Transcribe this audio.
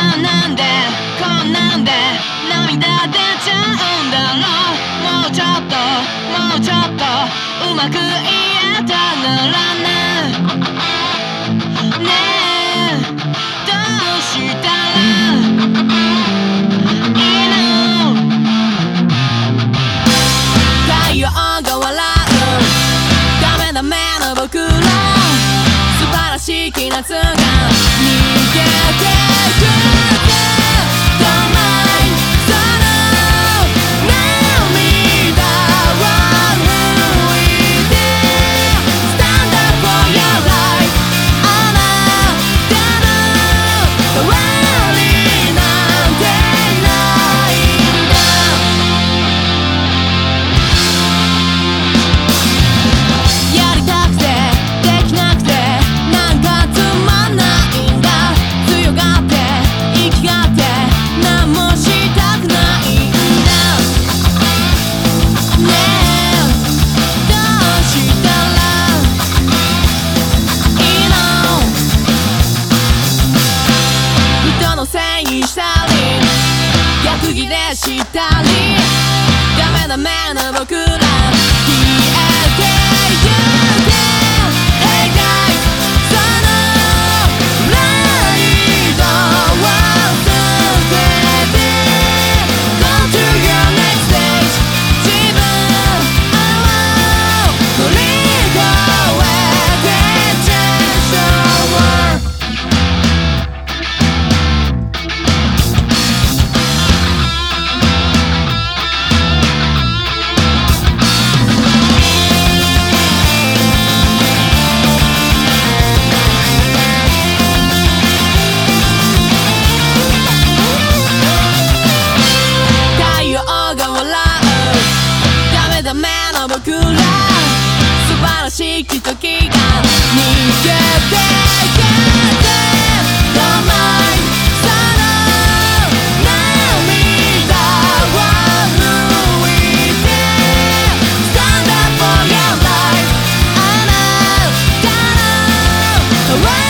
なんでこんなんで涙出ちゃうんだろうもうちょっともうちょっとうまく言えたならねねえどうしたらいいの太陽が笑うダメダメな僕ら素晴らしい夏が切れしたり。ダメダメな僕ら Alright!